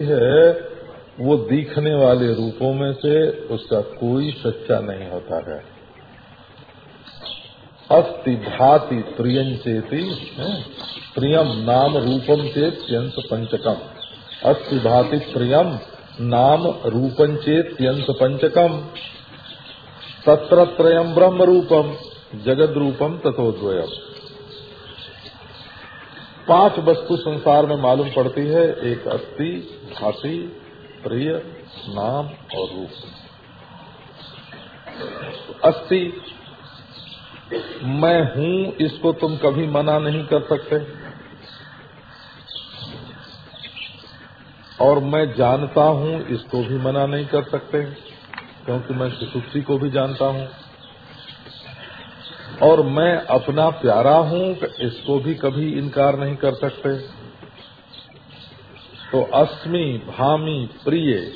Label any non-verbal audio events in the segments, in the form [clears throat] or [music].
है, वो दिखने वाले रूपों में से उसका कोई सच्चा नहीं होता है। अस्ति भाति प्रियं चेती प्रियम नाम रूपम चेत पंचकम। अस्ति भाति प्रियम नाम रूपं चेत पंचकम। तत्र त्रयम ब्रह्म रूपम जगद रूपम तथोद्वयम पाँच वस्तु संसार में मालूम पड़ती है, एक अस्थि भाषी प्रिय नाम और रूप। अस्थि, मैं हूँ, इसको तुम कभी मना नहीं कर सकते। और मैं जानता हूँ, इसको भी मना नहीं कर सकते, क्योंकि मैं सुसुप्ति को भी जानता हूँ। और मैं अपना प्यारा हूँ इसको भी कभी इनकार नहीं कर सकते। तो अस्मि, भामी, प्रिय,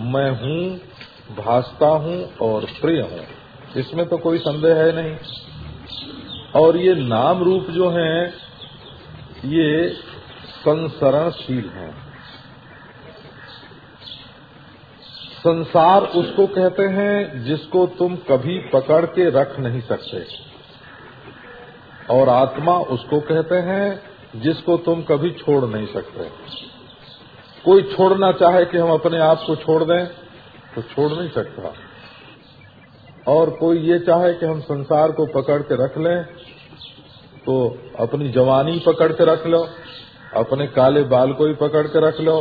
मैं हूँ, भासता हूँ और प्रिय हूँ। इसमें तो कोई संदेह है नहीं। और ये नाम रूप जो हैं, ये संसरणशील हैं। संसार उसको कहते हैं जिसको तुम कभी पकड़ के रख नहीं सकते। और आत्मा उसको कहते हैं जिसको तुम कभी छोड़ नहीं सकते। कोई छोड़ना चाहे कि हम अपने आप को छोड़ दें तो छोड़ नहीं सकता। और कोई ये चाहे कि हम संसार को पकड़ के रख लें तो अपनी जवानी पकड़ के रख लो, अपने काले बाल को ही पकड़ के रख लो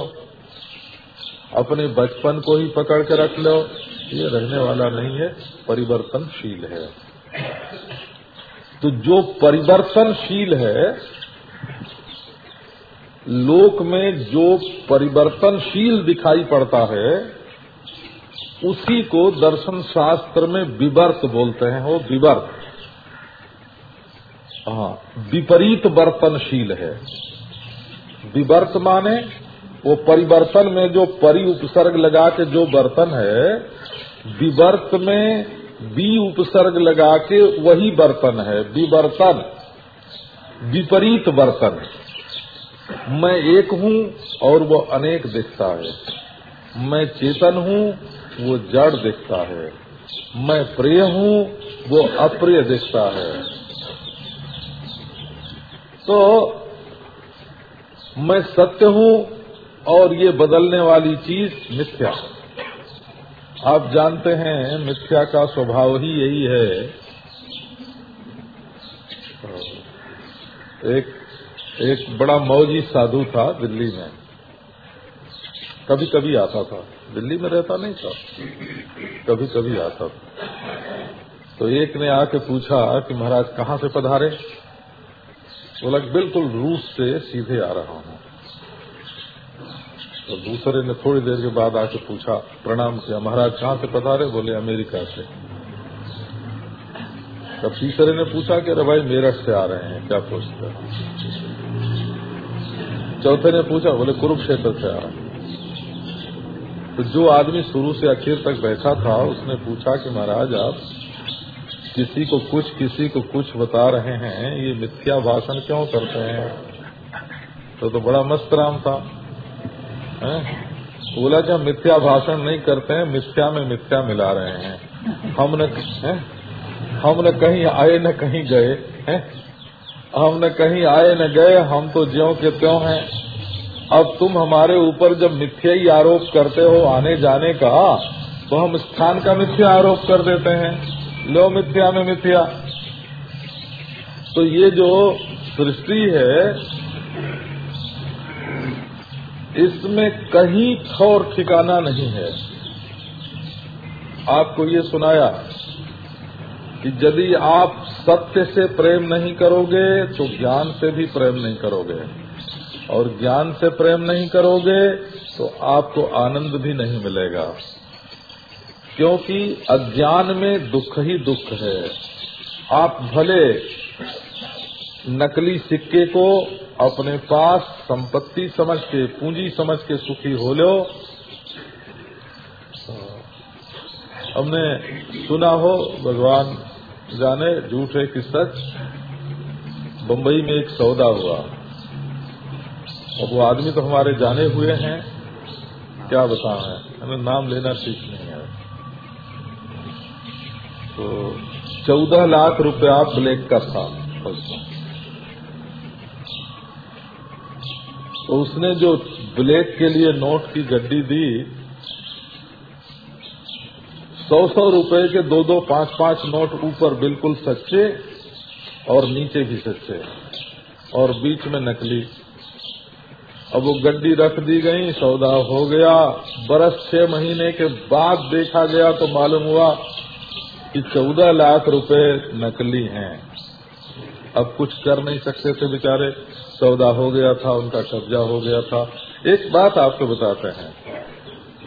अपने बचपन को ही पकड़ के रख लो। ये रहने वाला नहीं है, परिवर्तनशील है। तो जो परिवर्तनशील है, लोक में जो परिवर्तनशील दिखाई पड़ता है, उसी को दर्शन शास्त्र में विवर्त बोलते हैं। वो विवर्त। हाँ विपरीत वर्तनशील है। विवर्त माने वो परिवर्तन में जो परि उपसर्ग लगा के जो बर्तन है, विवर्त में बी उपसर्ग लगा के वही बर्तन है, विवर्तन, विपरीत बर्तन। मैं एक हूँ और वो अनेक दिखता है। मैं चेतन हूँ, वो जड़ दिखता है। मैं प्रिय हूँ, वो अप्रिय दिखता है। तो मैं सत्य हूँ और ये बदलने वाली चीज़ मिथ्या। आप जानते हैं, मिथ्या का स्वभाव ही यही है। एक एक बड़ा मौजी साधु था दिल्ली में। कभी कभी आता था। दिल्ली में रहता नहीं था। कभी कभी आता था। तो एक ने आके पूछा कि महाराज कहाँ से पधारे? बोला बिल्कुल रूस से सीधे आ रहा हूँ। तो दूसरे ने थोड़ी देर के बाद आके पूछा, प्रणाम किया महाराज कहाँ से पधारे? बोले, अमेरिका से. तब तीसरे ने पूछा कि, अरे भाई, मेरठ से आ रहे हैं, क्या पूछते चौथे ने पूछा, बोले, कुरुक्षेत्र से आ रहे हैं. तो जो आदमी शुरू से आखिर तक बैठा था, उसने पूछा कि, महाराज, आप किसी को कुछ, किसी को कुछ बता रहे हैं? ये मिथ्या भाषण क्यों करते हैं? तो तो बड़ा मस्त राम था। बोला कि हम मिथ्या भाषण नहीं करते हैं, मिथ्या में मिथ्या मिला रहे हैं। हम न हम न कहीं आए न कहीं गए हम न कहीं आए न गए, हम तो ज्यो के त्यों हैं। अब तुम हमारे ऊपर जब मिथ्या ही आरोप करते हो आने जाने का तो हम स्थान का मिथ्या आरोप कर देते हैं। लो मिथ्या में मिथ्या। तो ये जो सृष्टि है इसमें कहीं ठौर ठिकाना नहीं है। आपको ये सुनाया कि यदि आप सत्य से प्रेम नहीं करोगे तो ज्ञान से भी प्रेम नहीं करोगे। और ज्ञान से प्रेम नहीं करोगे तो आपको आनंद भी नहीं मिलेगा। क्योंकि अज्ञान में दुख ही दुख है। आप भले नकली सिक्के को अपने पास संपत्ति समझ के, पूंजी समझ के सुखी हो लो। हमने सुना हो, भगवान जाने झूठ है कि सच। बम्बई में एक सौदा हुआ। अब वो आदमी तो हमारे जाने हुए हैं। क्या बताए हमें नाम लेना ठीक नहीं है। तो चौदह लाख रुपया ब्लैक का था। तो उसने जो ब्लैक के लिए नोट की गड्डी दी सौ सौ रुपए के दो दो पाँच पाँच नोट ऊपर बिल्कुल सच्चे और नीचे भी सच्चे और बीच में नकली। अब वो गड्डी रख दी गई, सौदा हो गया। बरस छह महीने के बाद देखा गया तो मालूम हुआ कि चौदह लाख रुपए नकली हैं। अब कुछ कर नहीं सकते थे बेचारे। सौदा हो गया था, उनका कब्जा हो गया था। एक बात आपको बताते हैं।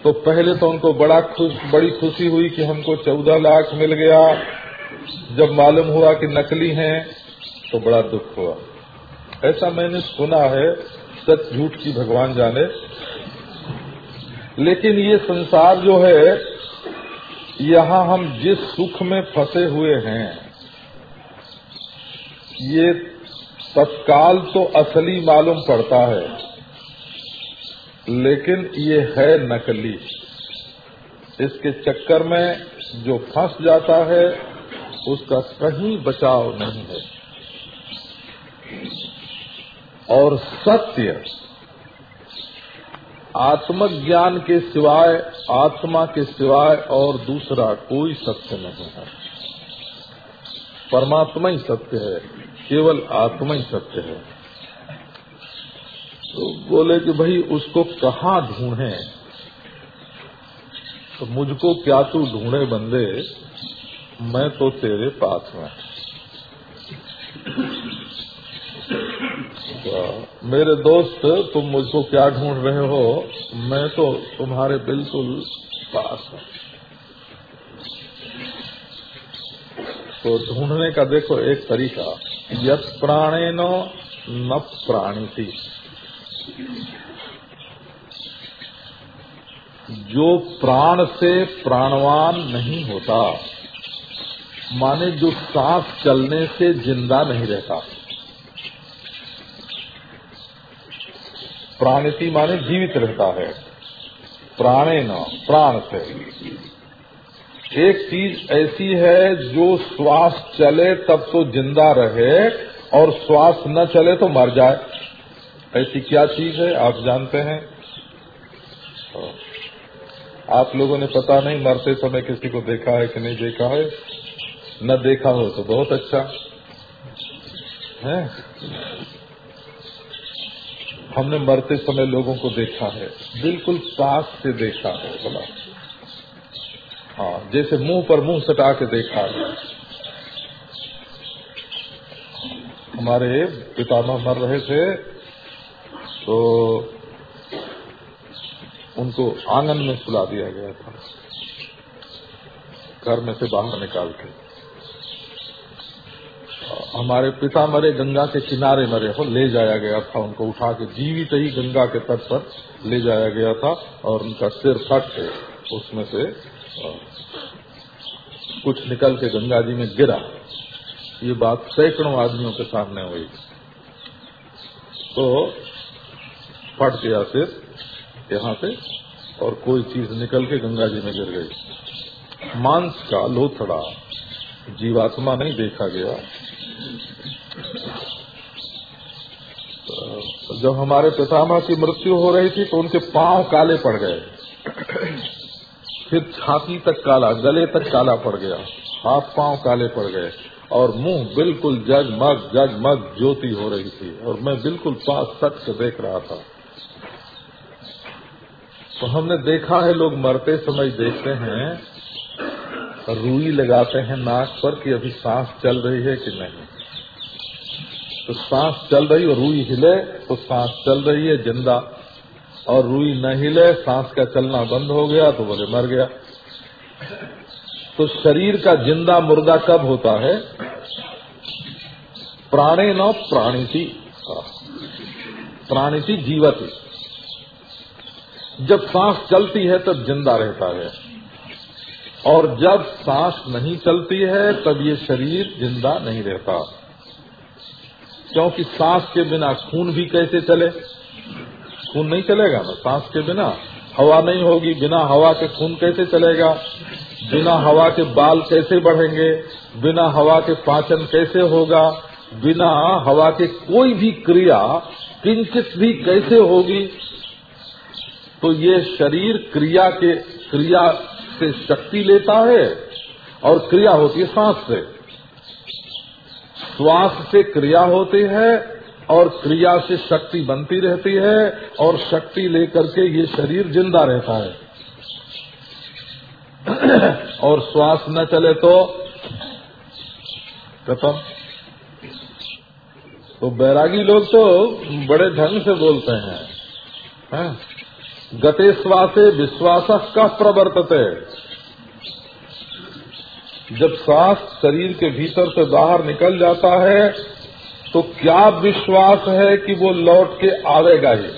तो पहले तो उनको बड़ा खुश, बड़ी खुशी हुई कि हमको चौदह लाख मिल गया। जब मालूम हुआ कि नकली हैं तो बड़ा दुख हुआ। ऐसा मैंने सुना है, सच झूठ की भगवान जाने। लेकिन ये संसार जो है, यहाँ हम जिस सुख में फंसे हुए हैं, ये तत्काल तो असली मालूम पड़ता है, लेकिन ये है नकली। इसके चक्कर में जो फंस जाता है, उसका कहीं बचाव नहीं है। और सत्य, आत्मज्ञान के सिवाय, आत्मा के सिवाय और दूसरा कोई सत्य नहीं है। परमात्मा ही सत्य है। केवल आत्मा ही सत्य है। तो बोले कि भाई, उसको कहाँ ढूंढे? तो मुझको क्या तू ढूंढे बंदे? मैं तो तेरे पास में मेरे दोस्त, तुम मुझको क्या ढूंढ रहे हो? मैं तो तुम्हारे बिल्कुल पास हूँ। तो ढूँढने का देखो एक तरीका। यत प्राणे न प्राणी जो प्राण से प्राणवान नहीं होता, माने जो सांस चलने से ज़िंदा नहीं रहता। प्राणिति माने जीवित रहता है। प्राणे न प्राण से। एक चीज़ ऐसी है, जो श्वास चले तब तो ज़िंदा रहे, और श्वास न चले तो मर जाए। ऐसी क्या चीज़ है, आप जानते हैं? आप लोगों ने पता नहीं, मरते समय किसी को देखा है कि नहीं देखा है? न देखा हो तो बहुत अच्छा। है? हमने मरते समय लोगों को देखा है। बिल्कुल पास से देखा है, बोला। हाँ जैसे मुँह पर मुँह सटा के देखा। हमारे पितामह मर रहे थे तो उनको आँगन में सुला दिया गया था। घर में से बाहर निकाल के। हमारे पिता मरे, गंगा के किनारे मरे हो, ले जाया गया था उनको उठा के। जीवित ही गंगा के तट पर ले जाया गया था और उनका सिर फट के उसमें से कुछ निकल के गंगा जी में गिरा। ये बात सैकड़ों आदमियों के सामने हुई। तो फट गया सिर यहाँ से और कोई चीज़ निकल के गंगा जी में गिर गई। मांस का लोथड़ा जीवात्मा नहीं देखा गया। जब हमारे पितामह की मृत्यु हो रही थी तो उनके पाँव काले पड़ गए। फिर छाती तक काला, गले तक काला पड़ गया, हाथ पाँव काले पड़ गए, और मुँह बिल्कुल जगमग जगमग ज्योति हो रही थी, और मैं बिल्कुल पास तक से देख रहा था। तो हमने देखा है, लोग मरते समय देखते हैं, रुई लगाते हैं नाक पर कि अभी सांस चल रही है कि नहीं। तो सांस चल रही और रुई हिले तो सांस चल रही है, ज़िंदा और रुई न हिले, सांस का चलना बंद हो गया तो बोले मर गया। तो शरीर का ज़िंदा मुर्दा कब होता है? प्राणे न प्राणिति। प्राणिति जीवती। जब सांस चलती है तब ज़िंदा रहता है। और जब सांस नहीं चलती है, तब ये शरीर ज़िंदा नहीं रहता। क्योंकि सांस के बिना खून भी कैसे चले? खून नहीं चलेगा ना सांस के बिना। हवा नहीं होगी, बिना हवा के खून कैसे चलेगा? बिना हवा के बाल कैसे बढ़ेंगे? बिना हवा के पाचन कैसे होगा? बिना हवा के कोई भी क्रिया किंचित भी कैसे होगी? तो ये शरीर क्रिया के, क्रिया से शक्ति लेता है और क्रिया होती है सांस से। श्वास से क्रिया होती है और क्रिया से शक्ति बनती रहती है और शक्ति लेकर के ये शरीर ज़िंदा रहता है। [clears throat] और श्वास न चले तो खत्म तो बैरागी लोग तो बड़े ढंग से बोलते हैं। है? गते श्वासे विश्वास का प्रवर्तते। जब श्वास शरीर के भीतर से बाहर निकल जाता है तो क्या विश्वास है कि वो लौट के आवेगा ही?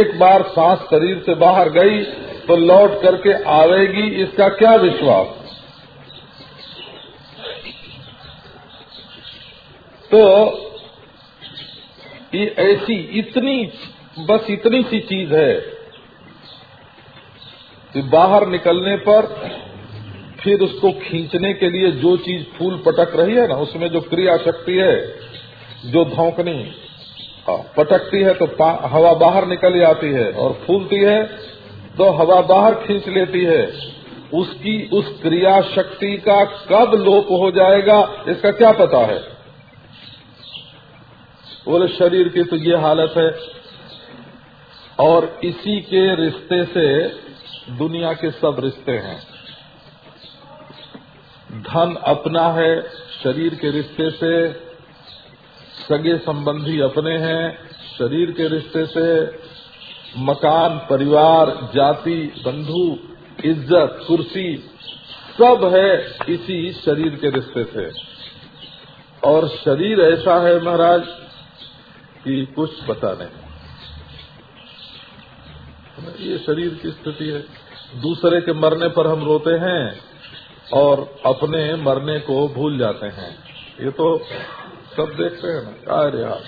एक बार सांस शरीर से बाहर गई तो लौट करके आवेगी, इसका क्या विश्वास? तो ये ऐसी इतनी, बस इतनी सी चीज़ है कि बाहर निकलने पर फिर उसको खींचने के लिए जो चीज़ फूल पटक रही है ना, उसमें जो क्रिया शक्ति है, जो धोकनी पटकती है तो हवा बाहर निकल जाती है और फूलती है तो हवा बाहर खींच लेती है। उसकी, उस क्रिया शक्ति का कब लोप हो जाएगा, इसका क्या पता है? बोले, शरीर की तो ये हालत है। और इसी के रिश्ते से दुनिया के सब रिश्ते हैं। धन अपना है, शरीर के रिश्ते से सगे संबंधी अपने हैं, शरीर के रिश्ते से मकान, परिवार, जाति, बंधु, इज़्ज़त, कुर्सी सब है इसी शरीर के रिश्ते से। और शरीर ऐसा है महाराज कि कुछ पता नहीं। ये शरीर की स्थिति है। दूसरे के मरने पर हम रोते हैं और अपने मरने को भूल जाते हैं ये तो सब देखते हैं ना, क्या रे हाँ।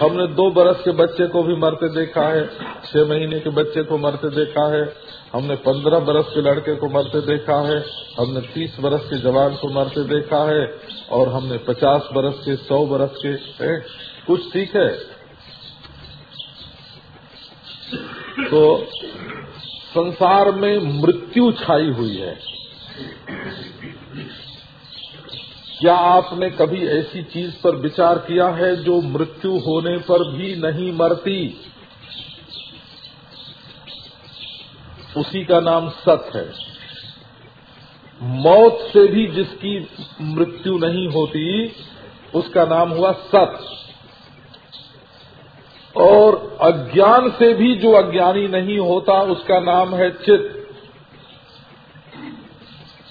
हमने दो बरस के बच्चे को भी मरते देखा है, छह महीने के बच्चे को मरते देखा है, हमने पंद्रह बरस के लड़के को मरते देखा है, हमने तीस बरस के जवान को मरते देखा है, और हमने पचास बरस के, सौ बरस के, है? कुछ है तो संसार में मृत्यु छाई हुई है। क्या आपने कभी ऐसी चीज़ पर विचार किया है जो मृत्यु होने पर भी नहीं मरती? उसी का नाम सत है। मौत से भी जिसकी मृत्यु नहीं होती, उसका नाम हुआ सत। और अज्ञान से भी जो अज्ञानी नहीं होता, उसका नाम है चित्त।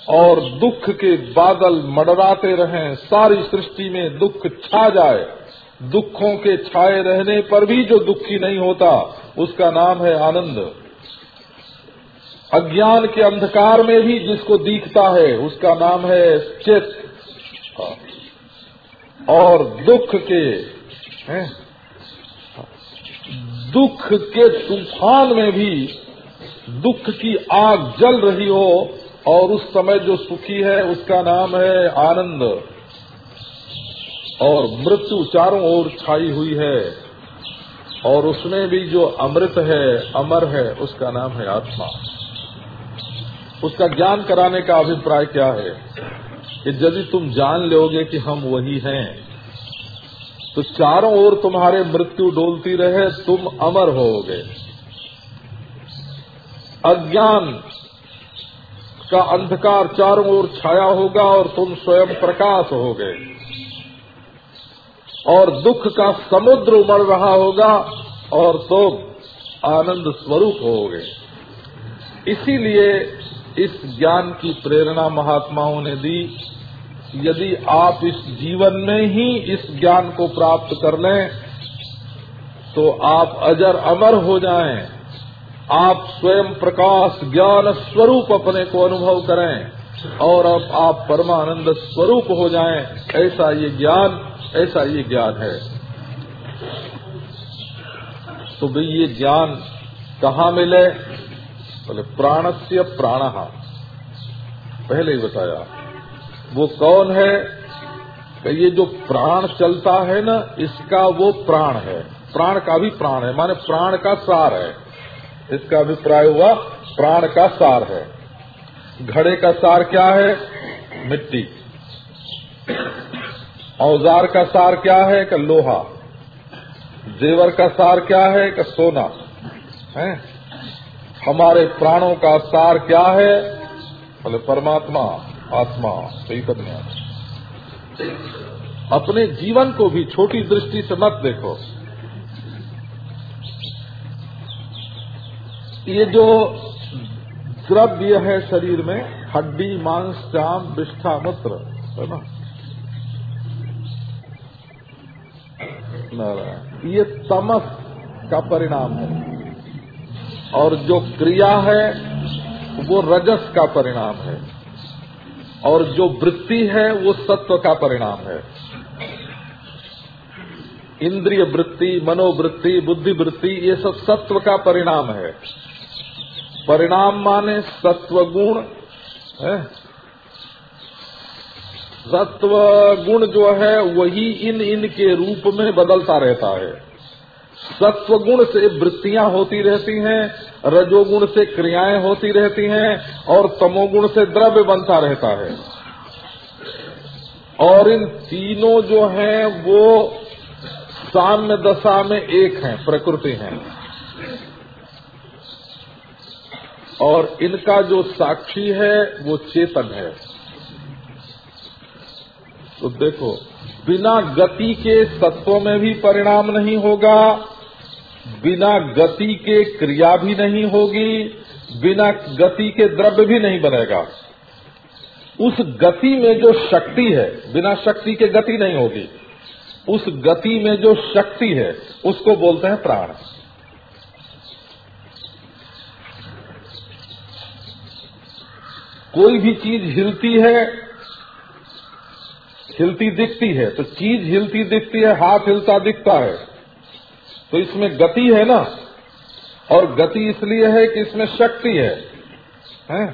और दुख के बादल मडराते रहें, सारी सृष्टि में दुख छा जाए। दुखों के छाए रहने पर भी जो दुखी नहीं होता, उसका नाम है आनंद। अज्ञान के अंधकार में भी जिसको दिखता है, उसका नाम है चित्त। और दुख के, हैं? दुख के तूफ़ान में भी दुख की आग जल रही हो और उस समय जो सुखी है, उसका नाम है आनंद। और मृत्यु चारों ओर छाई हुई है और उसमें भी जो अमृत है, अमर है, उसका नाम है आत्मा। उसका ज्ञान कराने का अभिप्राय क्या है? कि यदि तुम जान लोगे कि हम वही हैं तो चारों ओर तुम्हारे मृत्यु डोलती रहे, तुम अमर होगे। अज्ञान का अंधकार चारों ओर छाया होगा और तुम स्वयं प्रकाश होगे। और दुख का समुद्र उमड़ रहा होगा और तुम आनंद स्वरूप होगे। इसीलिए इस ज्ञान की प्रेरणा महात्माओं ने दी। यदि आप इस जीवन में ही इस ज्ञान को प्राप्त कर लें तो आप अजर अमर हो जाएँ, आप स्वयं प्रकाश ज्ञान स्वरूप अपने को अनुभव करें और अब आप परमानंद स्वरूप हो जाएँ, ऐसा ये ज्ञान ऐसा ये ज्ञान है। तो भाई ये ज्ञान कहाँ मिले? बोले प्राणस्य प्राण। पहले ही बताया। वो कौन है? कि ये जो प्राण चलता है ना, इसका वो प्राण है। प्राण का भी प्राण है, माने प्राण का सार है। इसका अभिप्राय हुआ, प्राण का सार है। घड़े का सार क्या है? मिट्टी। औज़ार का सार क्या है? का लोहा। जेवर का सार क्या है? का सोना। है? हमारे प्राणों का सार क्या है? बोले, परमात्मा। आत्मा, चैतन्य। अपने जीवन को भी छोटी दृष्टि से मत देखो। ये जो द्रव्य है शरीर में, हड्डी, मांस चाम विष्ठा मूत्र, है ना? ये तमस का परिणाम है। और जो क्रिया है, वो रजस का परिणाम है। और जो वृत्ति है, वो सत्व का परिणाम है। इंद्रिय वृत्ति, मनोवृत्ति, बुद्धि वृत्ति, ये सब सत्व का परिणाम है। परिणाम माने सत्व गुण, है? सत्व गुण जो है, वही इन इन के रूप में बदलता रहता है। सत्व गुण से वृत्तियाँ होती रहती हैं, रजोगुण से क्रियाएँ होती रहती हैं, और तमोगुण से द्रव्य बनता रहता है। और इन तीनों जो हैं, वो साम्य दशा में एक हैं, प्रकृति हैं। और इनका जो साक्षी है, वो चेतन है। तो देखो, बिना गति के तत्व में भी परिणाम नहीं होगा बिना गति के क्रिया भी नहीं होगी, बिना गति के द्रव्य भी नहीं बनेगा। उस गति में जो शक्ति है, बिना शक्ति के गति नहीं होगी। उस गति में जो शक्ति है, उसको बोलते हैं प्राण। कोई भी चीज़ हिलती है, हिलती दिखती है तो चीज़ हिलती दिखती है, हाथ हिलता दिखता है। तो इसमें गति है ना? और गति इसलिए है कि इसमें शक्ति है, है?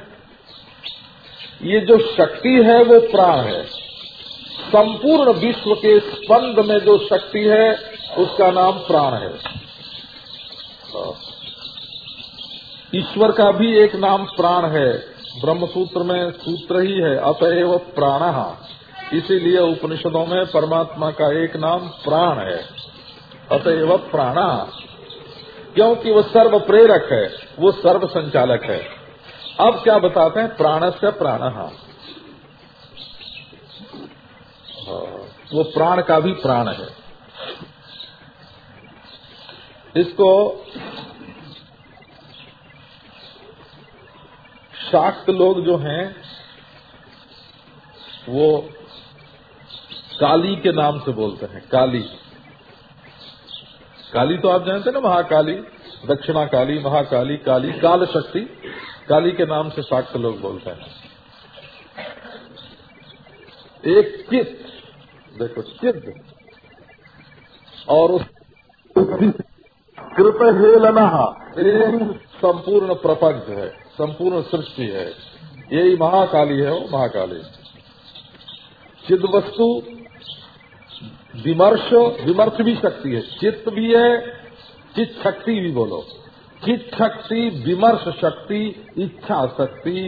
ये जो शक्ति है वो प्राण है। संपूर्ण विश्व के स्पंद में जो शक्ति है उसका नाम प्राण है। ईश्वर का भी एक नाम प्राण है। ब्रह्म सूत्र में सूत्र ही है अतएव प्राण। इसीलिए उपनिषदों में परमात्मा का एक नाम प्राण है। अतएव प्राणा। क्योंकि वो सर्व प्रेरक है, वो सर्व संचालक है। अब क्या बताते हैं? प्राण से प्राण। वो प्राण का भी प्राण है। इसको शाक्त लोग जो हैं, वो काली के नाम से बोलते हैं, काली। काली तो आप जानते ना महाकाली दक्षिणा काली महाकाली काली काल शक्ति काली के नाम से शाक्त लोग बोलते हैं। एक चित्त देखो चित्त और उस कृप हेलना संपूर्ण प्रपंच है संपूर्ण सृष्टि है। यही महाकाली है वो महाकाली। चिद वस्तु विमर्श विमर्श भी शक्ति है चित्त भी है चित शक्ति भी बोलो। चित शक्ति विमर्श शक्ति इच्छा शक्ति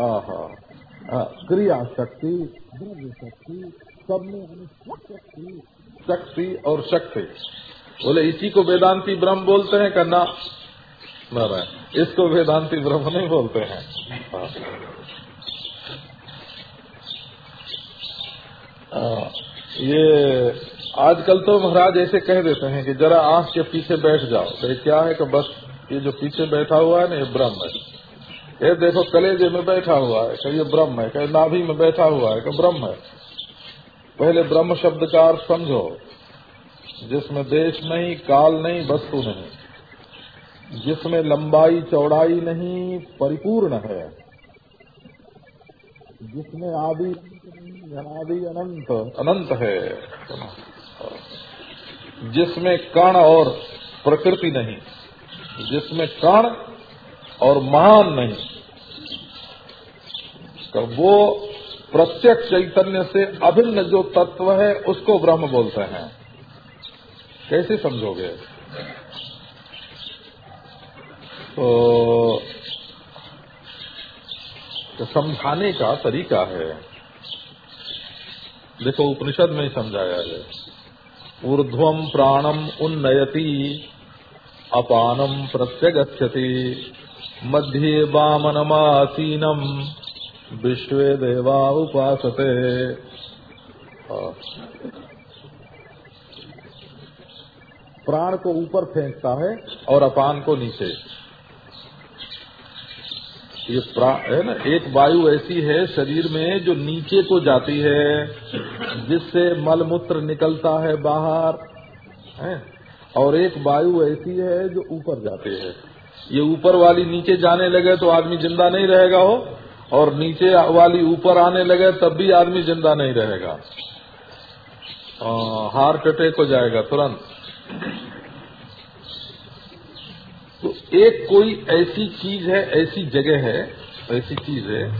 क्रिया शक्ति द्रव्य शक्ति सब में शक्ति शक्ति और शक्ति। बोले इसी को वेदांती ब्रह्म बोलते हैं करना न? इसको वेदांती ब्रह्म नहीं बोलते हैं। आ, ये आजकल तो महाराज ऐसे कह देते हैं कि जरा आँख के पीछे बैठ जाओ। तो क्या है कि बस ये जो पीछे बैठा हुआ है ना, ये ब्रह्म है। ये देखो कलेजे में बैठा हुआ है कि ये ब्रह्म है कहीं नाभि में बैठा हुआ है कि ब्रह्म है। पहले ब्रह्म शब्द का अर्थ समझो, जिसमें देश नहीं, काल नहीं, वस्तु नहीं। जिसमें लंबाई, चौड़ाई नहीं, परिपूर्ण है। जिसमें आदि, अनादि, अनंत अनंत है। जिसमें कण और प्रकृति नहीं जिसमें कण और महान नहीं। तो वो प्रत्यक्ष चैतन्य से अभिन्न जो तत्व है उसको ब्रह्म बोलते हैं। कैसे समझोगे? तो, तो समझाने का तरीका है। देखो उपनिषद में ही समझाया है। ऊर्ध्वम प्राणम उन्नयति, अपानम प्रत्यगछति मध्ये वामनमासीनम, विश्व देवा उपासते। प्राण को ऊपर फेंकता है और अपान को नीचे। ये है ना, एक वायु ऐसी है शरीर में जो नीचे को जाती है, जिससे मलमूत्र निकलता है बाहर, है? और एक वायु ऐसी है जो ऊपर जाती है। ये ऊपर वाली नीचे जाने लगे तो आदमी ज़िंदा नहीं रहेगा हो और नीचे वाली ऊपर आने लगे तब भी आदमी ज़िंदा नहीं रहेगा। हार्ट अटैक हो जाएगा तुरंत। तो एक कोई ऐसी चीज़ है, ऐसी जगह है, ऐसी चीज़ है,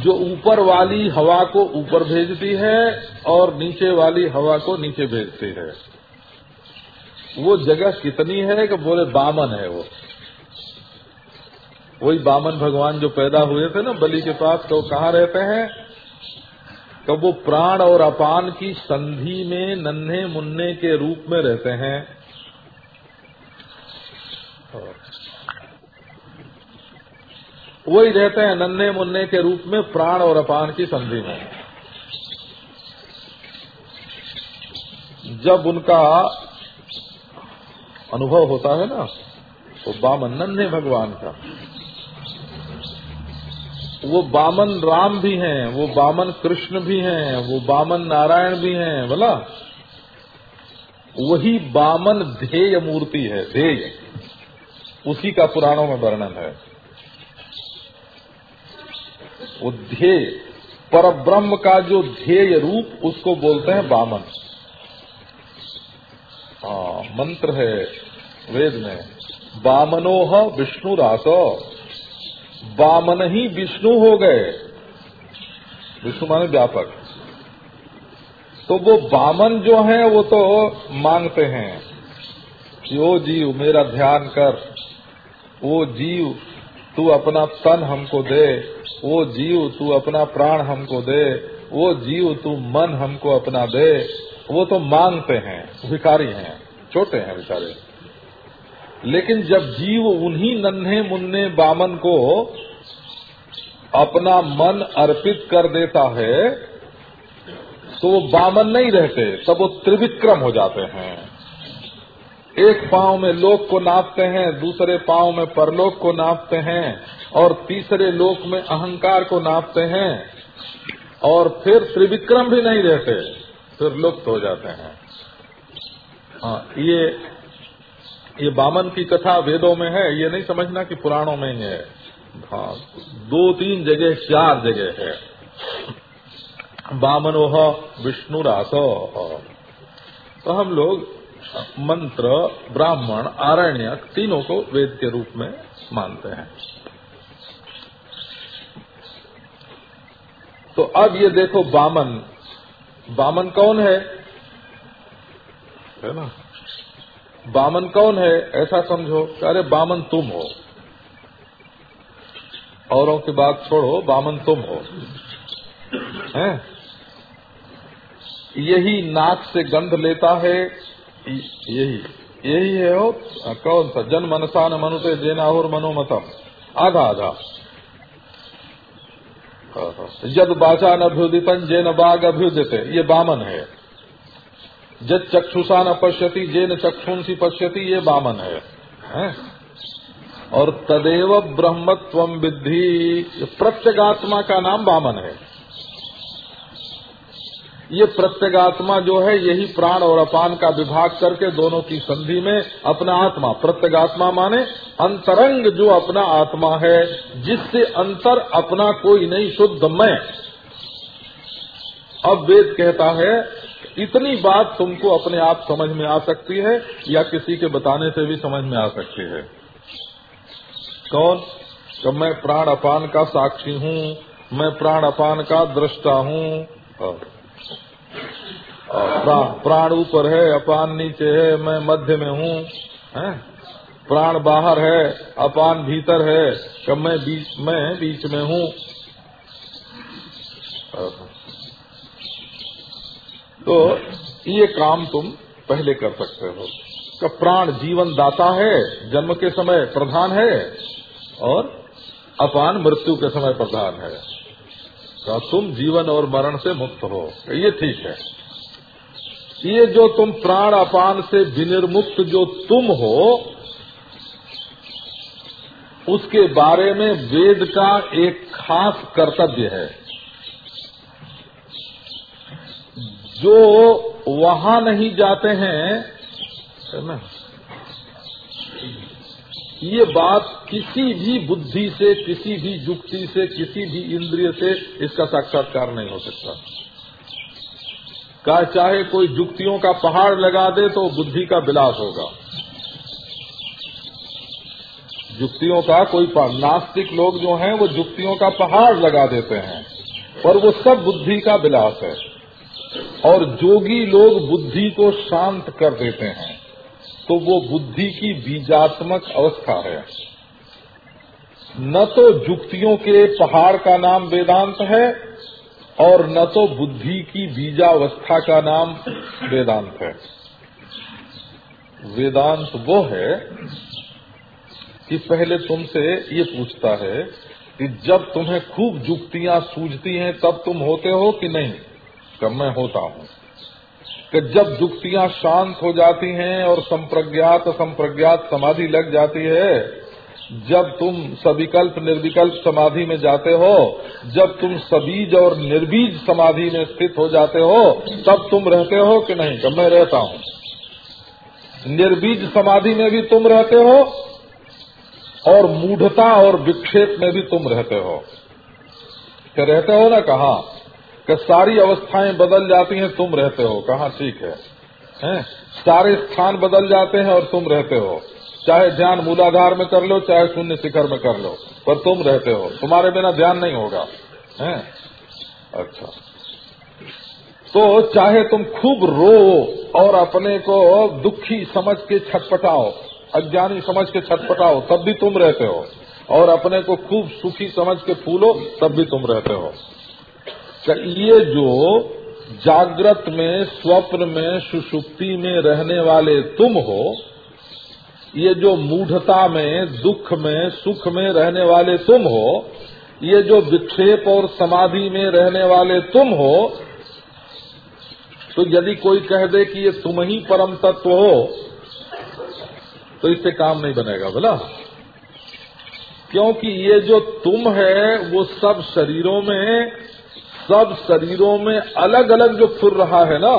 जो ऊपर वाली हवा को ऊपर भेजती है और नीचे वाली हवा को नीचे भेजती है। वो जगह कितनी है कि बोले बामन है वो। वही बामन भगवान जो पैदा हुए थे ना बलि के पास तो कहाँ रहते हैं? तो वो प्राण और अपान की संधि में नन्हे मुन्ने के रूप में रहते हैं। वही रहते हैं नन्हे मुन्ने के रूप में प्राण और अपान की संधि में। जब उनका अनुभव होता है ना वो बामन नन्हे भगवान का। वो बामन राम भी हैं, वो बामन कृष्ण भी हैं, वो बामन नारायण भी हैं, बोला? वही बामन ध्येय मूर्ति है, ध्येय। उसी का पुराणों में वर्णन है। वो ध्येय पर ब्रह्म का जो ध्येय रूप, उसको बोलते हैं बामन। हाँ मंत्र है वेद में, बामनोह विष्णु रासो। बामन ही विष्णु हो गए। विष्णु माने व्यापक। तो वो बामन जो है, वो तो मांगते हैं कि, ओ जीव, मेरा ध्यान कर ओ जीव तू अपना तन हमको दे, वो जीव तू अपना प्राण हमको दे, वो जीव तू मन हमको अपना दे। वो तो मांगते हैं, भिखारी हैं, छोटे हैं बेचारे। लेकिन जब जीव उन्हीं नन्हे मुन्ने बामन को अपना मन अर्पित कर देता है तो वो बामन नहीं रहते, तब वो त्रिविक्रम हो जाते हैं। एक पाँव में लोक को नापते हैं, दूसरे पाँव में परलोक को नापते हैं और तीसरे लोक में अहंकार को नापते हैं और फिर त्रिविक्रम भी नहीं रहते, फिर लुप्त हो जाते हैं। हाँ ये ये बामन की कथा वेदों में है, ये नहीं समझना कि पुराणों में ही है। हाँ दो तीन जगह, चार जगह है। बामनोह विष्णु रासो तो हम लोग मंत्र, ब्राह्मण आरण्य तीनों को वेद के रूप में मानते हैं। तो अब ये देखो बामन। बामन कौन है? है ना? बामन कौन है? ऐसा समझो अरे बामन तुम हो। औरों की बात छोड़ो, बामन तुम हो। हैं? यही नाक से गंध लेता है यही यही है हो कौन सा? जन मनसा न मनुते जेनाहुर मनोमतम आधा आधा। जद बाचा न अभ्युदितन जे न बाघ अभ्युदित। ये बामन है। जद चक्षुषा न पश्यति जे न चक्षुंसी पश्यति ये बामन है, है? और तदेव ब्रह्मत्व विद्धि। प्रत्यगात्मा का नाम बामन है। ये प्रत्यगात्मा जो है, यही प्राण और अपान का विभाग करके दोनों की संधि में अपना आत्मा, प्रत्यगात्मा माने अंतरंग जो अपना आत्मा है, जिससे अंतर अपना कोई नहीं, शुद्ध मैं। अब वेद कहता है, इतनी बात तुमको अपने आप समझ में आ सकती है, या किसी के बताने से भी समझ में आ सकती है। कौन? तो मैं प्राण अपान का साक्षी हूँ, मैं प्राण अपान का दृष्टा हूँ प्राण ऊपर है, अपान नीचे है, मैं मध्य में हूँ प्राण बाहर है, अपान भीतर है कब मैं बीच, में बीच में हूँ। तो ये काम तुम पहले कर सकते हो। का प्राण जीवन दाता है, जन्म के समय प्रधान है, और अपान मृत्यु के समय प्रधान है। तो तुम जीवन और मरण से मुक्त हो। ये ठीक है। ये जो तुम प्राण अपान से विनिर्मुक्त जो तुम हो, उसके बारे में वेद का एक खास कर्तव्य है। जो वहाँ नहीं जाते हैं, है ना? ये बात किसी भी बुद्धि से, किसी भी युक्ति से, किसी भी इंद्रिय से इसका साक्षात्कार नहीं हो सकता। का चाहे कोई युक्तियों का पहाड़ लगा दे तो बुद्धि का विलास होगा। युक्तियों का कोई नास्तिक लोग जो हैं, वो युक्तियों का पहाड़ लगा देते हैं, पर वो सब बुद्धि का विलास है। और जोगी लोग बुद्धि को शांत कर देते हैं। तो वो बुद्धि की बीजात्मक अवस्था है। न तो जुक्तियों के पहाड़ का नाम वेदांत है और न तो बुद्धि की बीजावस्था का नाम वेदांत है। वेदांत वो है कि पहले तुमसे ये पूछता है कि जब तुम्हें खूब जुक्तियाँ सूझती हैं, तब तुम होते हो कि नहीं? कब मैं होता हूँ। कि जब जुक्तियाँ शांत हो जाती हैं और संप्रज्ञात संप्रज्ञात समाधि लग जाती है, जब तुम सविकल्प निर्विकल्प समाधि में जाते हो, जब तुम सबीज और निर्बीज समाधि में स्थित हो जाते हो, तब तुम रहते हो कि नहीं? जब मैं रहता हूँ। निर्बीज समाधि में भी तुम रहते हो और मूढ़ता और विक्षेप में भी तुम रहते हो। क्या रहते हो ना? कहा? कि सारी अवस्थाएँ बदल जाती हैं, तुम रहते हो। कहा? ठीक है। हैं? सारे स्थान बदल जाते हैं और तुम रहते हो। चाहे ध्यान मूलाधार में कर लो, चाहे शून्य शिखर में कर लो, पर तुम रहते हो। तुम्हारे बिना ध्यान नहीं होगा। हैं? अच्छा। तो चाहे तुम खूब रो और अपने को दुखी समझ के छटपटाओ, अज्ञानी समझ के छटपटाओ, तब भी तुम रहते हो। और अपने को खूब सुखी समझ के फूलो, तब भी तुम रहते हो। ये जो जागृत में, स्वप्न में, सुषुप्ति में रहने वाले तुम हो, ये जो मूढ़ता में, दुख में, सुख में रहने वाले तुम हो, ये जो विक्षेप और समाधि में रहने वाले तुम हो तो यदि कोई कह दे कि ये तुम ही परम तत्व हो तो इससे काम नहीं बनेगा, बोला। क्योंकि ये जो तुम है, वो सब शरीरों में सब शरीरों में अलग अलग जो फिर रहा है ना,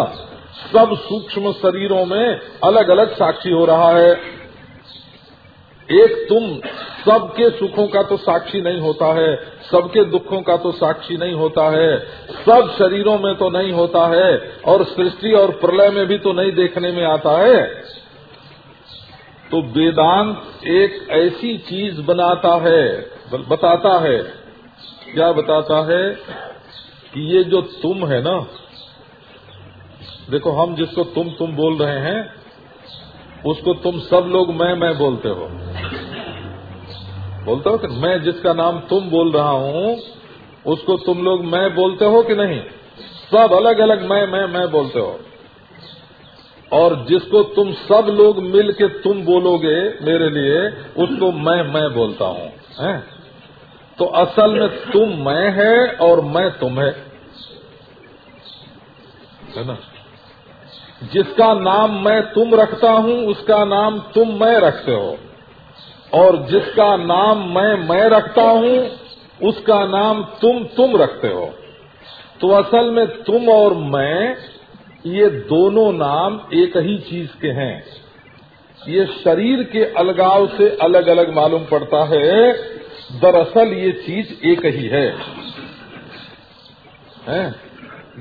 सब सूक्ष्म शरीरों में अलग अलग साक्षी हो रहा है। एक तुम, सबके सुखों का तो साक्षी नहीं होता है, सबके दुखों का तो साक्षी नहीं होता है, सब शरीरों में तो नहीं होता है, और सृष्टि और प्रलय में भी तो नहीं देखने में आता है। तो वेदांत एक ऐसी चीज़ बनाता है बताता है। क्या बताता है? कि ये जो तुम है ना, देखो हम जिसको तुम तुम बोल रहे हैं, उसको तुम सब लोग मैं मैं बोलते हो। बोलते हो कि मैं जिसका नाम तुम बोल रहा हूँ, उसको तुम लोग मैं बोलते हो कि नहीं? सब अलग अलग मैं मैं मैं बोलते हो। और जिसको तुम सब लोग मिल के तुम बोलोगे मेरे लिए, उसको मैं मैं बोलता हूँ? तो असल में तुम मैं है और मैं तुम है। है ना? जिसका नाम मैं तुम रखता हूँ, उसका नाम तुम मैं रखते हो। और जिसका नाम मैं मैं रखता हूँ, उसका नाम तुम तुम रखते हो। तो असल में तुम और मैं, ये दोनों नाम एक ही चीज़ के हैं। ये शरीर के अलगाव से अलग अलग मालूम पड़ता है। दरअसल ये चीज़ एक ही है, है?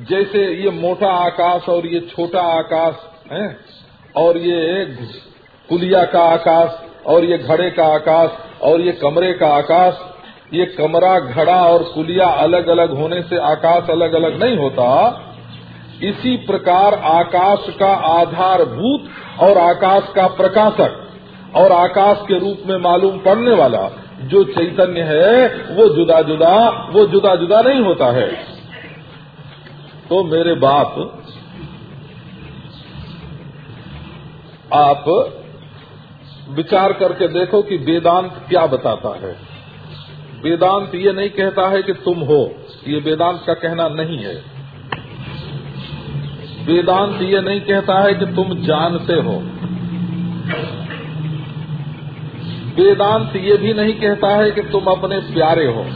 जैसे ये मोटा आकाश और ये छोटा आकाश है? और ये कुलिया का आकाश और ये घड़े का आकाश और ये कमरे का आकाश ये कमरा घड़ा और कुलिया अलग अलग होने से आकाश अलग अलग नहीं होता। इसी प्रकार आकाश का आधारभूत और आकाश का प्रकाशक और आकाश के रूप में मालूम पड़ने वाला जो चैतन्य है, वो जुदा जुदा, वो जुदा जुदा नहीं होता है। तो मेरे बाप, आप विचार करके देखो कि वेदांत क्या बताता है। वेदांत ये नहीं कहता है कि तुम हो, ये वेदांत का कहना नहीं है। वेदांत ये नहीं कहता है कि तुम जानते हो। वेदांत ये भी नहीं कहता है कि तुम अपने प्यारे हो।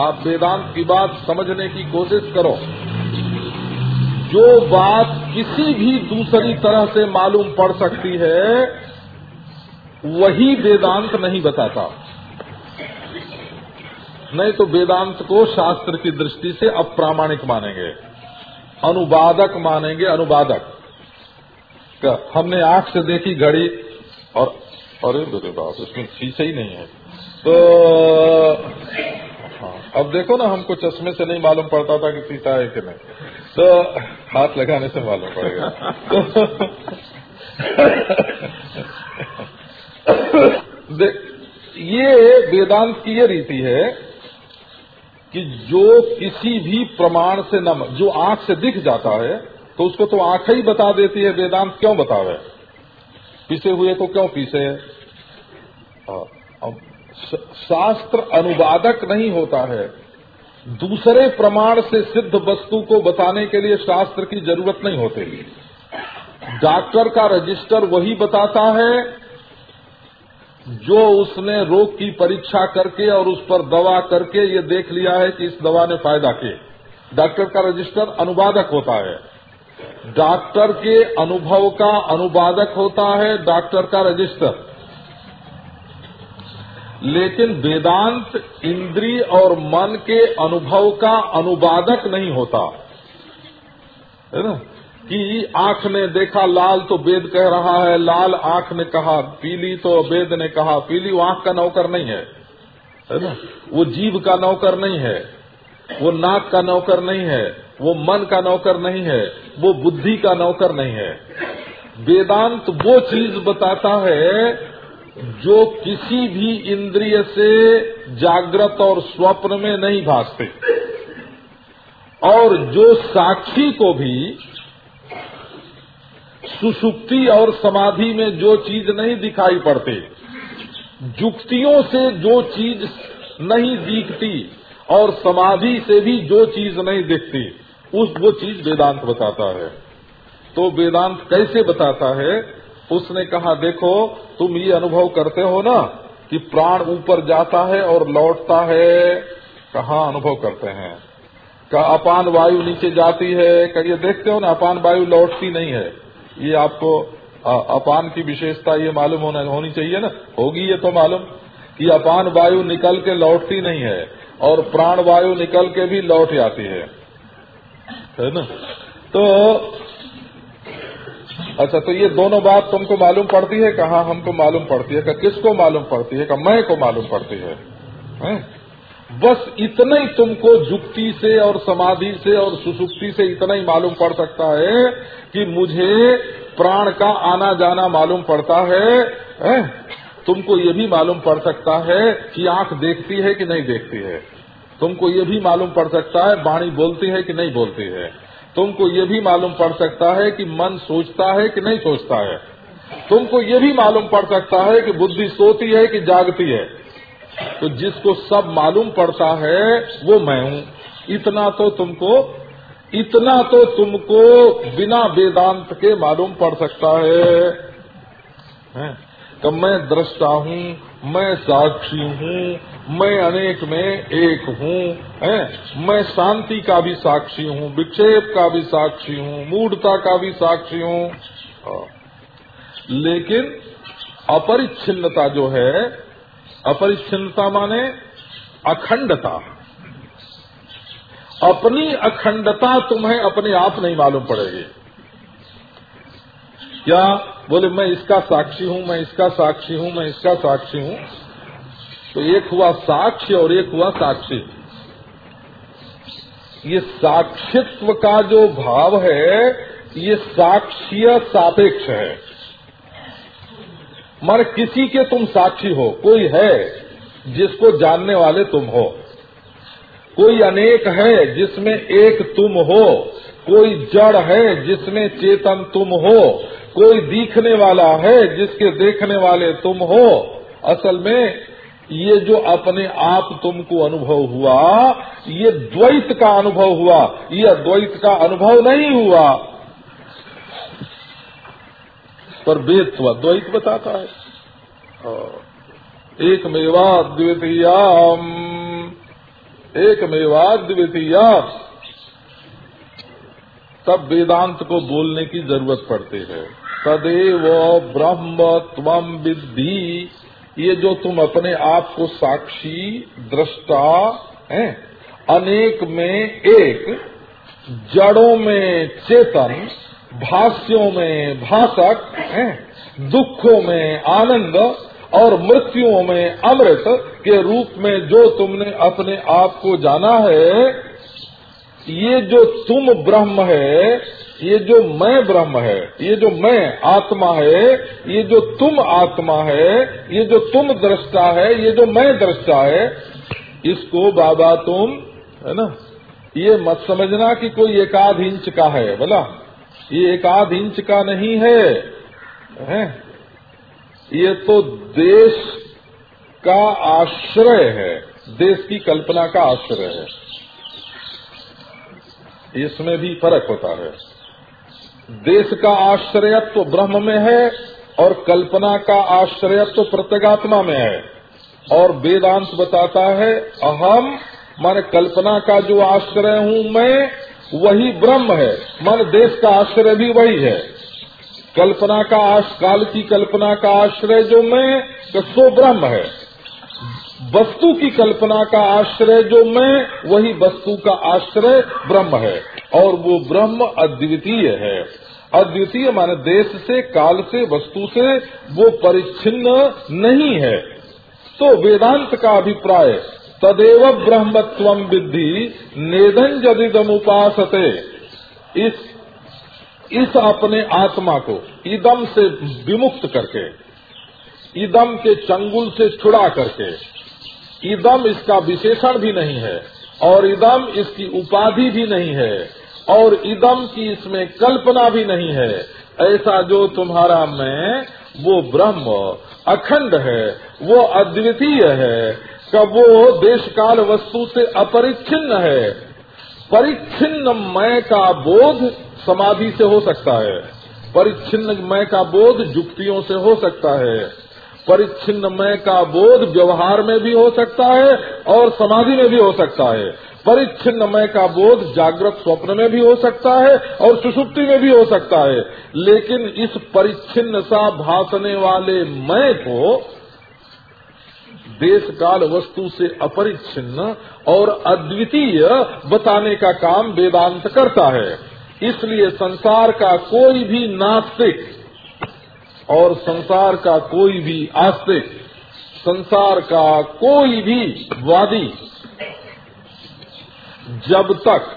आप वेदांत की बात समझने की कोशिश करो। जो बात किसी भी दूसरी तरह से मालूम पड़ सकती है, वही वेदांत नहीं बताता। नहीं तो वेदांत को शास्त्र की दृष्टि से अप्रामाणिक मानेंगे। अनुवादक मानेंगे, अनुवादक। हमने आँख से देखी घड़ी और अरे मेरे बाप उसमें शीशे ही नहीं है। तो हाँ, अब देखो ना हमको चश्मे से नहीं मालूम पड़ता था कि शीशा है कि नहीं। तो हाथ लगाने से मालूम पड़ेगा। तो ये वेदांत की ये रीति है कि जो किसी भी प्रमाण से न जो आँख से दिख जाता है तो उसको तो आँख ही बता देती है वेदांत क्यों बतावे? पीसे हुए को क्यों पीसे? अब शास्त्र अनुवादक नहीं होता है। दूसरे प्रमाण से सिद्ध वस्तु को बताने के लिए शास्त्र की ज़रूरत नहीं होती। डॉक्टर का रजिस्टर वही बताता है, जो उसने रोग की परीक्षा करके और उस पर दवा करके ये देख लिया है कि इस दवा ने फ़ायदा किए डॉक्टर का रजिस्टर अनुवादक होता है। डॉक्टर के अनुभव का अनुवादक होता है डॉक्टर का रजिस्टर। लेकिन वेदांत इंद्री और मन के अनुभव का अनुवादक नहीं होता। है ना? कि आँख ने देखा, लाल तो वेद कह रहा है, लाल आँख ने कहा, पीली तो वेद ने कहा, पीली वो आँख का नौकर नहीं है। है ना? वो जीव का नौकर नहीं है, वो नाक का नौकर नहीं है। वो मन का नौकर नहीं है, वो बुद्धि का नौकर नहीं है। वेदांत वो चीज़ बताता है जो किसी भी इंद्रिय से जागृत और स्वप्न में नहीं भासते। और जो साक्षी को भी सुसुप्ति और समाधि में जो चीज़ नहीं दिखाई पड़ती, जुक्तियों से जो चीज़ नहीं दिखती और समाधि से भी जो चीज़ नहीं दिखती उस वो चीज़ वेदांत बताता है। तो वेदांत कैसे बताता है? उसने कहा, देखो, तुम ये अनुभव करते हो ना कि प्राण ऊपर जाता है और लौटता है। कहा अनुभव करते हैं? का अपान वायु नीचे जाती है। का ये देखते हो ना, अपान वायु लौटती नहीं है। ये आपको अपान की विशेषता ये मालूम होना, होनी चाहिए ना? होगी ये तो मालूम कि अपान वायु निकल के लौटती नहीं है और प्राण वायु निकल के भी लौट जाती है। है ना तो अच्छा तो ये दोनों बात तुमको मालूम पड़ती है कहा हमको मालूम पड़ती है का किसको मालूम पड़ती है का मैं को मालूम पड़ती है, है? बस इतना ही तुमको जुक्ति से और समाधि से और सुसुप्ति से इतना ही मालूम पड़ सकता है कि मुझे प्राण का आना जाना मालूम पड़ता है, है? तुमको ये भी मालूम पड़ सकता है कि आँख देखती है कि नहीं देखती है तुमको ये भी मालूम पड़ सकता है वाणी बोलती है कि नहीं बोलती है। तुमको ये भी मालूम पड़ सकता है कि मन सोचता है कि नहीं सोचता है। तुमको ये भी मालूम पड़ सकता है कि बुद्धि सोती है कि जागती है। तो जिसको सब मालूम पड़ता है वो मैं हूँ। इतना तो तुमको इतना तो तुमको बिना वेदांत के मालूम पड़ सकता है, है? तो मैं दृष्टा हूँ, मैं साक्षी हूँ, मैं अनेक में एक हूँ, है? मैं शांति का भी साक्षी हूँ, विक्षेप का भी साक्षी हूँ, मूढ़ता का भी साक्षी हूँ। हाँ। लेकिन अपरिच्छिन्नता जो है, अपरिच्छिन्नता माने अखंडता। अपनी अखंडता तुम्हें अपने आप नहीं मालूम पड़ेगी। क्या बोले, मैं इसका साक्षी हूँ, मैं इसका साक्षी हूँ, मैं इसका साक्षी हूँ। तो एक हुआ साक्ष्य और एक हुआ साक्षी। ये साक्षित्व का जो भाव है, ये साक्षीय सापेक्ष है। मर किसी के तुम साक्षी हो, कोई है जिसको जानने वाले तुम हो। कोई अनेक है जिसमें एक तुम हो। कोई जड़ है जिसमें चेतन तुम हो। कोई दिखने वाला है जिसके देखने वाले तुम हो। असल में ये जो अपने आप तुमको अनुभव हुआ, ये द्वैत का अनुभव हुआ, ये द्वैत का अनुभव नहीं हुआ। पर वेद द्वैत बताता है। एक मेवा द्वितीया एक मेवा द्वितीया तब वेदांत को बोलने की ज़रूरत पड़ती है। तदेव ब्रह्म तम विद्धि। ये जो तुम अपने आप को साक्षी, दृष्टा, है, अनेक में एक, जड़ों में चेतन, भाष्यों में भाषक है, दुखों में आनंद और मृत्युओं में अमृत के रूप में जो तुमने अपने आप को जाना है, ये जो तुम ब्रह्म है ये जो मैं ब्रह्म है ये जो मैं आत्मा है ये जो तुम आत्मा है ये जो तुम दृष्टा है ये जो मैं दृष्टा है इसको बाबा तुम है ना? ये मत समझना कि कोई एकाध इंच का है बोला? ये एकाध इंच का नहीं है, है? ये तो देश का आश्रय है देश की कल्पना का आश्रय है। इसमें भी फ़र्क होता है। देश का आश्रयत्व ब्रह्म में है और कल्पना का आश्रयत्व प्रत्यगात्मा में है। और वेदांत बताता है, अहम, मन कल्पना का जो आश्रय हूँ मैं, वही ब्रह्म है। मन देश का आश्रय भी वही है। कल्पना का काल की कल्पना का आश्रय जो मैं तो सो ब्रह्म है। वस्तु की कल्पना का आश्रय जो मैं, वही वस्तु का आश्रय ब्रह्म है। और वो ब्रह्म अद्वितीय है। अद्वितीय माने देश से, काल से, वस्तु से वो परिच्छिन्न नहीं है। तो वेदांत का अभिप्राय, तदेव ब्रह्मत्व विद्धि नेदन जदिदम उपासते इस इस अपने आत्मा को इदम से विमुक्त करके, इदम के चंगुल से छुड़ा करके, इदम इसका विशेषण भी नहीं है और इदम इसकी उपाधि भी नहीं है। और इदम की इसमें कल्पना भी नहीं है। ऐसा जो तुम्हारा मैं, वो ब्रह्म अखंड है, वो अद्वितीय है कब वो देश काल वस्तु से अपरिच्छिन्न है। परिच्छिन्न मय का बोध समाधि से हो सकता है। परिच्छिन्न मय का बोध जुक्तियों से हो सकता है। परिच्छिन्न मय का बोध व्यवहार में भी हो सकता है और समाधि में भी हो सकता है। परिच्छिन्न मय का बोध जागृत स्वप्न में भी हो सकता है और सुषुप्ति में भी हो सकता है। लेकिन इस परिच्छिन्न सा भासने वाले मय को देश काल वस्तु से अपरिच्छिन्न और अद्वितीय बताने का काम वेदांत करता है। इसलिए संसार का कोई भी नास्तिक और संसार का कोई भी आस्तिक संसार का कोई भी वादी, जब तक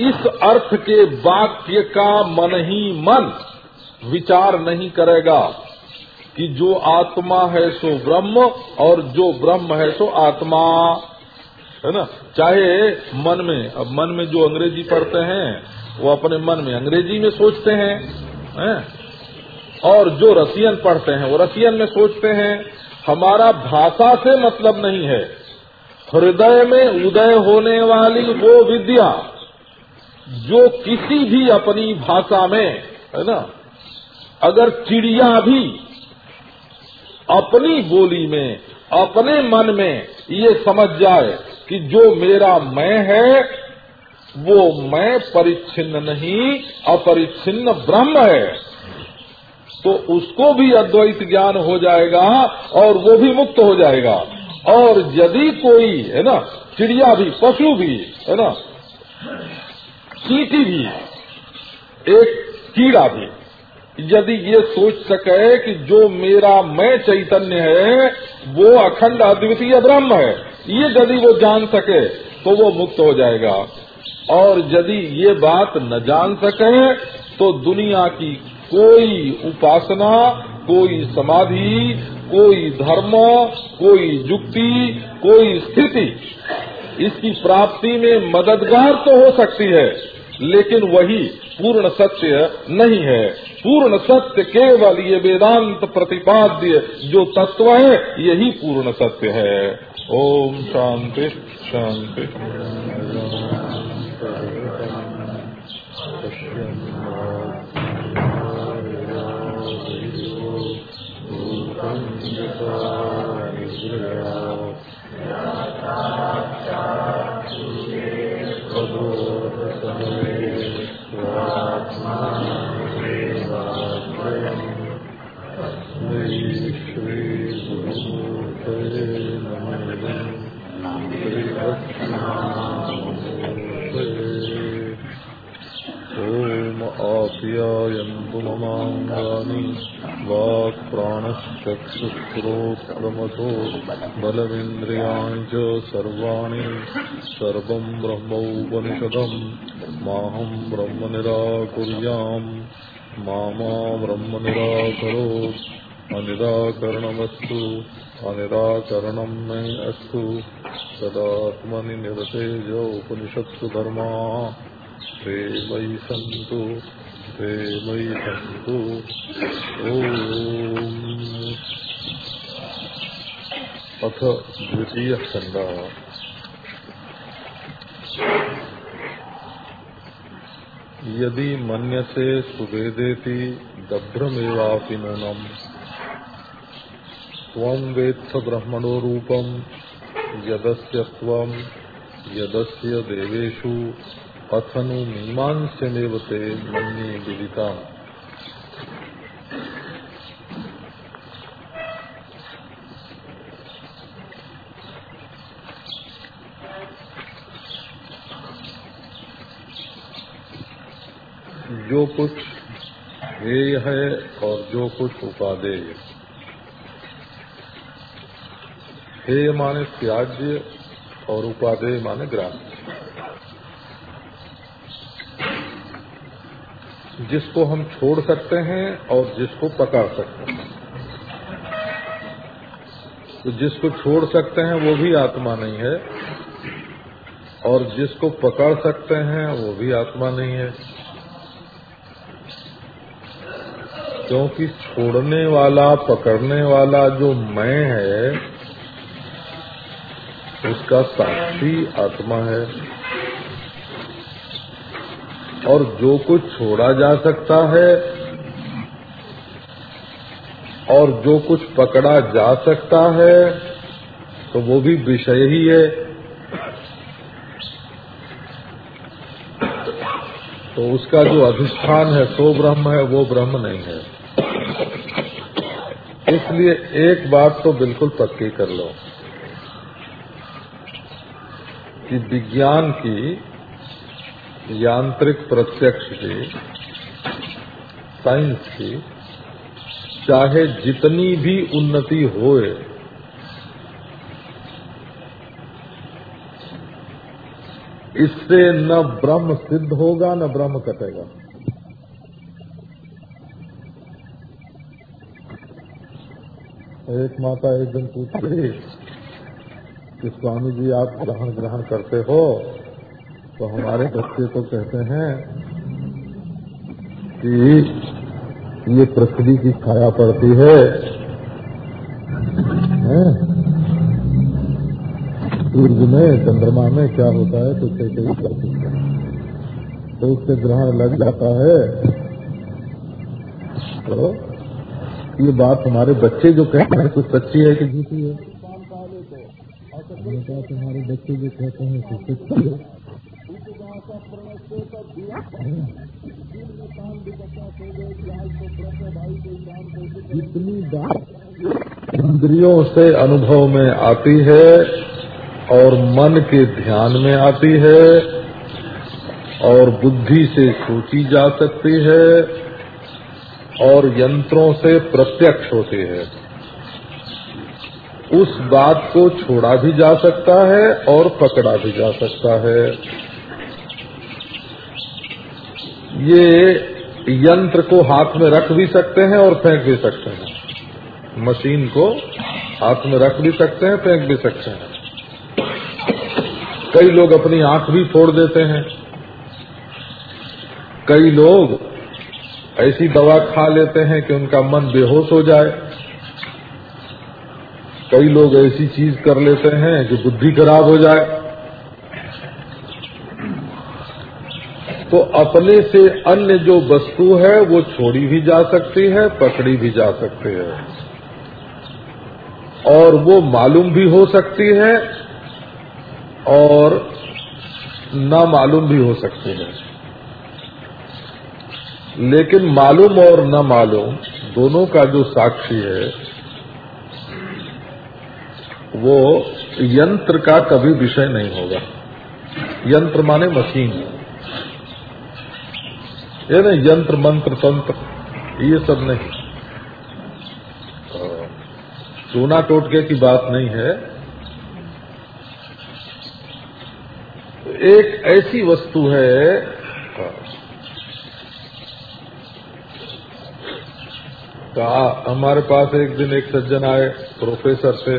इस अर्थ के वाक्य का मन ही मन विचार नहीं करेगा कि जो आत्मा है सो ब्रह्म और जो ब्रह्म है सो आत्मा है ना चाहे मन में, अब मन में जो अंग्रेज़ी पढ़ते हैं, वो अपने मन में अंग्रेज़ी में सोचते हैं, है? और जो रसियन पढ़ते हैं, वो रसियन में सोचते हैं, हमारा भाषा से मतलब नहीं है। हृदय में उदय होने वाली वो विद्या, जो किसी भी अपनी भाषा में, है ना, अगर चिड़िया भी अपनी बोली में, अपने मन में ये समझ जाए कि जो मेरा मैं है, वो मैं परिच्छिन्न नहीं, अपरिच्छिन्न ब्रह्म है। तो उसको भी अद्वैत ज्ञान हो जाएगा और वो भी मुक्त हो जाएगा। और यदि कोई, है ना, चिड़िया भी, पशु भी, है ना, चीटी भी, एक कीड़ा भी, यदि ये सोच सके कि जो मेरा, मैं चैतन्य है, वो अखंड अद्वितीय ब्रह्म है, ये यदि वो जान सके तो वो मुक्त हो जाएगा। और यदि ये बात न जान सके तो दुनिया की कोई उपासना, कोई समाधि, कोई धर्म, कोई युक्ति, कोई स्थिति, इसकी प्राप्ति में मददगार तो हो सकती है, लेकिन वही पूर्ण सत्य नहीं है। पूर्ण सत्य केवल ये वेदांत प्रतिपाद्य जो तत्व है, यही पूर्ण सत्य है। ओम शांति शांति। ममाङ्गानि वाक्प्राणश्चक्षुश्रोत्रमथो बलमिन्द्रियाणि च सर्वाणि सर्वम् ब्रह्मोपनिषदम् माहम् ब्रह्म निराकुर्याम् मा ब्रह्म निराकरोत् अनिराकरणमस्तु अनिराकरणम् मे अस्तु तदात्मनि निरतेज उपनिषत्सु धर्मा ते सन्तु मयि सन्तु अथ द्वितीयः खण्डः यदि मन्यसे सुवेदेति दभ्रमेवापि नूनम् त्वं वेत्थ ब्रह्मणो रूपम् यदस्य यदस्य देवेषु अथनु मीमांस्यमेव ते मन्ये विदिता जो कुछ हेय है और जो कुछ उपादेय। हेय माने त्याज्य और उपादेय माने ग्राह्य। जिसको हम छोड़ सकते हैं और जिसको पकड़ सकते हैं। तो जिसको छोड़ सकते हैं, वो भी आत्मा नहीं है। और जिसको पकड़ सकते हैं, वो भी आत्मा नहीं है। क्योंकि छोड़ने वाला, पकड़ने वाला जो मैं है, उसका साक्षी आत्मा है। और जो कुछ छोड़ा जा सकता है और जो कुछ पकड़ा जा सकता है तो वो भी विषय ही है। तो उसका जो अधिष्ठान है, सो ब्रह्म है, वो ब्रह्म नहीं है। इसलिए एक बात तो बिल्कुल पक्की कर लो कि विज्ञान की यांत्रिक प्रत्यक्ष की साइंस की चाहे जितनी भी उन्नति होए, इससे न ब्रह्म सिद्ध होगा, न ब्रह्म कटेगा। एक माता एक दिन पूछती कि स्वामी जी आप ग्रहण ग्रहण करते हो? तो हमारे बच्चे तो कहते हैं कि ये पृथ्वी की छाया पड़ती है, सूर्य में चंद्रमा में क्या होता है तो कैसे ही करती है तो उससे ग्रहण लग जाता है। तो ये बात हमारे बच्चे जो कहते हैं कुछ सच्ची है कि झूठी है? तुम्हारे बच्चे जो कहते हैं कुछ सच्ची है। जितनी बात इंद्रियों से अनुभव में आती है और मन के ध्यान में आती है और बुद्धि से सोची जा सकती है और यंत्रों से प्रत्यक्ष होती है। उस बात को छोड़ा भी जा सकता है और पकड़ा भी जा सकता है। ये यंत्र को हाथ में रख भी सकते हैं और फेंक भी सकते हैं। मशीन को हाथ में रख भी सकते हैं, फेंक भी सकते हैं। कई लोग अपनी आँख भी फोड़ देते हैं। कई लोग ऐसी दवा खा लेते हैं कि उनका मन बेहोश हो जाए। कई लोग ऐसी चीज़ कर लेते हैं कि बुद्धि खराब हो जाए। तो अपने से अन्य जो वस्तु है, वो छोड़ी भी जा सकती है, पकड़ी भी जा सकती है। और वो मालूम भी हो सकती है और न मालूम भी हो सकती है। लेकिन मालूम और न मालूम, दोनों का जो साक्षी है, वो यंत्र का कभी विषय नहीं होगा। यंत्र माने मशीन। ये नहीं, यंत्र, मंत्र, तंत्र, ये सब नहीं। चूना टोटके की बात नहीं है। एक ऐसी वस्तु है कहा हमारे पास एक दिन एक सज्जन आए, प्रोफेसर से,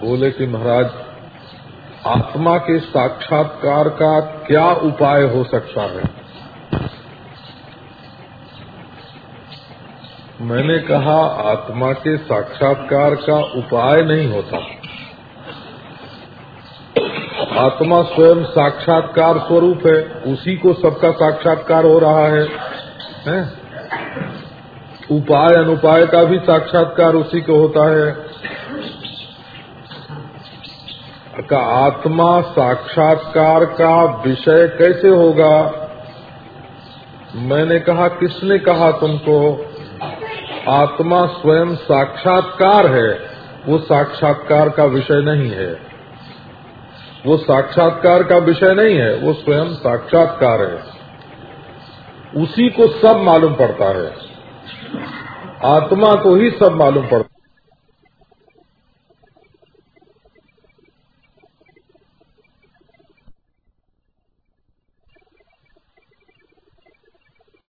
बोले कि महाराज आत्मा के साक्षात्कार का क्या उपाय हो सकता है? मैंने कहा आत्मा के साक्षात्कार का उपाय नहीं होता। आत्मा स्वयं साक्षात्कार स्वरूप है उसी को सबका साक्षात्कार हो रहा है, है? उपाय अनुपाय का भी साक्षात्कार उसी को होता है। का आत्मा साक्षात्कार का विषय कैसे होगा? मैंने कहा, किसने कहा तुमको? आत्मा स्वयं साक्षात्कार है। वो साक्षात्कार का विषय नहीं है। वो साक्षात्कार का विषय नहीं है, वो स्वयं साक्षात्कार है। उसी को सब मालूम पड़ता है। आत्मा को ही सब मालूम पड़ता